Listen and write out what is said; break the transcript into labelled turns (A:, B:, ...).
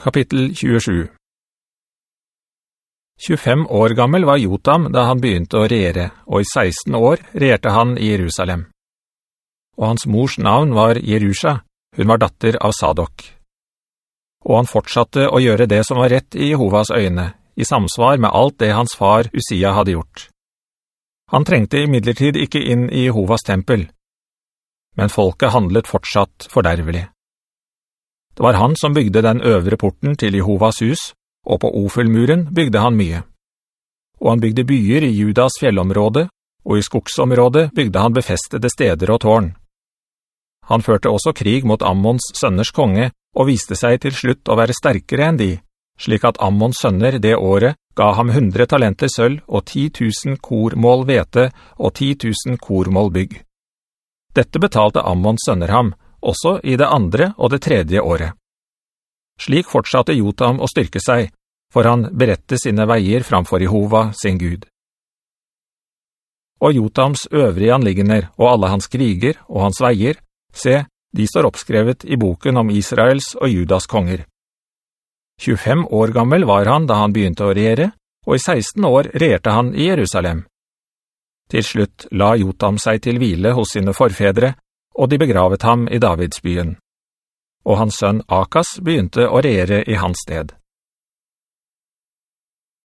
A: Kapittel 27 25 år gammel var Jotam da han begynte å regjere, og i 16 år regjerte han i Jerusalem. Og hans mors navn var Jerusha, hun var datter av Sadok. Og han fortsatte å gjøre det som var rett i Jehovas øyne, i samsvar med alt det hans far Usia hadde gjort. Han trengte i midlertid ikke inn i Jehovas tempel, men folket handlet fortsatt fordervelig. Det var han som bygde den øvre porten til Jehovas hus, og på Ofelmuren bygde han mye. Og han bygde byer i Judas fjellområde, og i skogsområdet bygde han befestede steder og tårn. Han førte også krig mot Ammons sønners konge, og viste seg til slutt å være sterkere enn de, slik at Ammons sønner det året ga ham hundre talenter sølv og ti tusen kormål vete og ti tusen kormål bygg. Dette betalte Ammons sønner ham, også i det andre og det tredje året. Slik fortsatte Jotam å styrke seg, for han berette sine veier framfor Jehova, sin Gud. Og Jotams øvrige anliggender og alle hans kriger og hans veier, se, de står oppskrevet i boken om Israels og Judas konger. 25 år gammel var han da han begynte å regjere, og i 16 år regjerte han i Jerusalem. Til slutt la Jotam seg til hvile hos sine forfedre, og de begravet ham i Davidsbyen. Og hans sønn Akas begynte å regjere i hans sted.